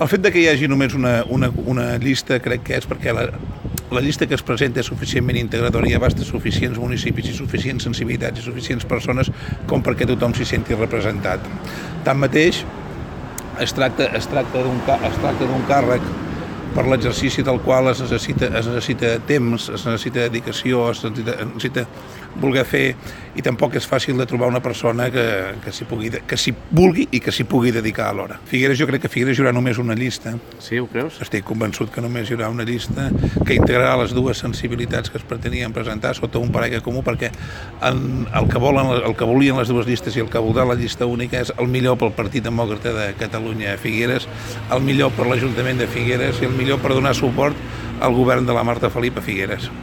El fet de que hi hagi només una, una, una llista crec que és perquè la, la llista que es presenta és suficientment integradora i abasta suficients municipis i suficients sensibilitats i suficients persones com perquè tothom s'hi senti representat. Tanmateix, es tracta, es tracta d'un càrrec per l'exercici del qual es necessita, es necessita temps, es necessita dedicació, es necessita, es necessita voler fer i tampoc és fàcil de trobar una persona que, que s'hi pugui, que s'hi vulgui i que s'hi pugui dedicar a l'hora. Figueres, jo crec que Figueres hi haurà només una llista. Sí, ho creus? Estic convençut que només hi haurà una llista que integrarà les dues sensibilitats que es pretenien presentar sota un paraigua comú perquè en, el, que volen, el que volien les dues llistes i el que voldrà la llista única és el millor pel Partit Demòcrata de Catalunya a Figueres, el millor per l'Ajuntament de Figueres i el millor per donar suport al govern de la Marta Felip a Figueres.